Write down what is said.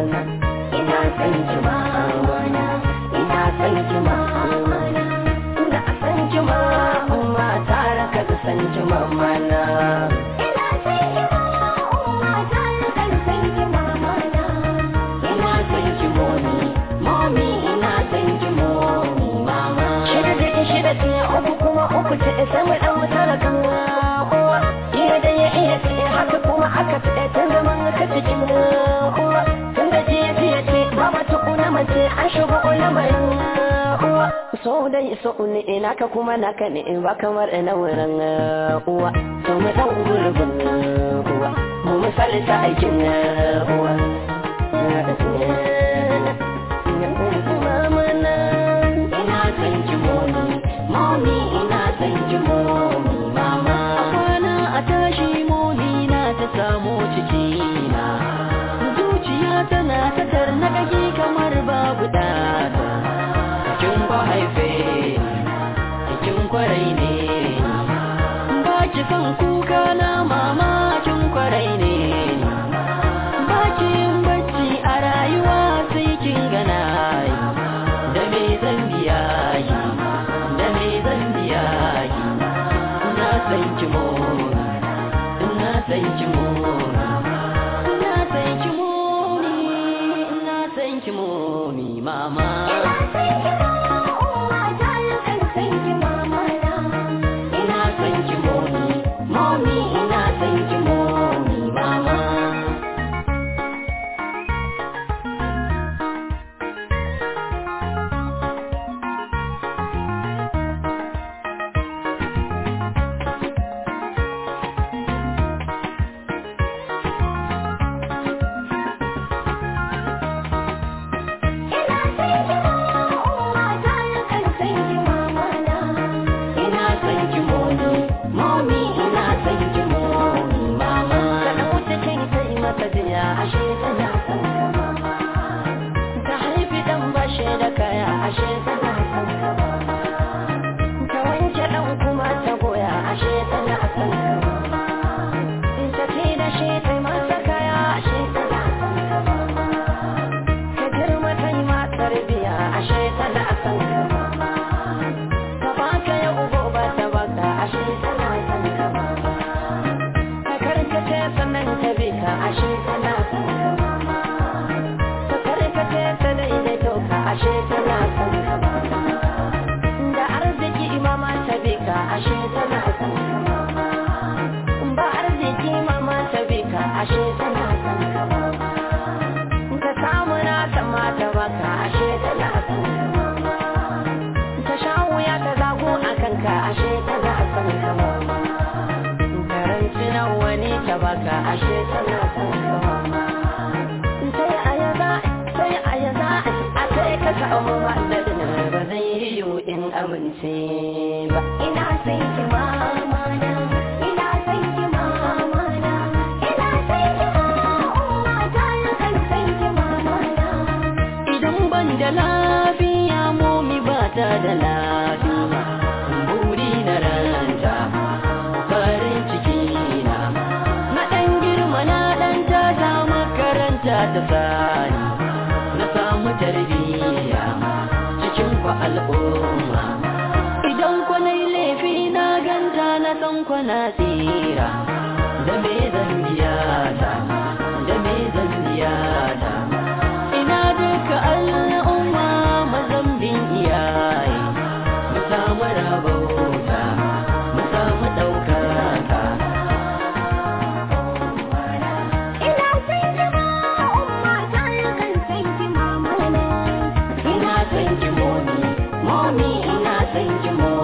awana ina san ki ba awana ina san ki ba awana ina san ki ma umma tara ka san ki mamana so dai so ne ina ka kuma naka ne ba kamar na wurin uwa. To mu dan gurbin uwa. Mu misali ta aikin uwa. Ki kuka na mama kin ƙwarai ne. Ba ki yin bacci a rayuwa sai kin gana Da me zan biya da me zan biya san ki san ki san ki san ki mama. Baka ashe tana son ka mama. Sai a yaza sai a yaza a sai ka samu ba zai yiwu in amince ba. Ina san ki ina ina ta kan Idan ban da lafiya momi ba ta da lafiya. makaranta ta tsari. Na samu tarbiyya cikin ku al'umma. Idan ku nai laifi na ganta na san ku na tsira. Da zan biya ta? ki momi momi ina son ki momi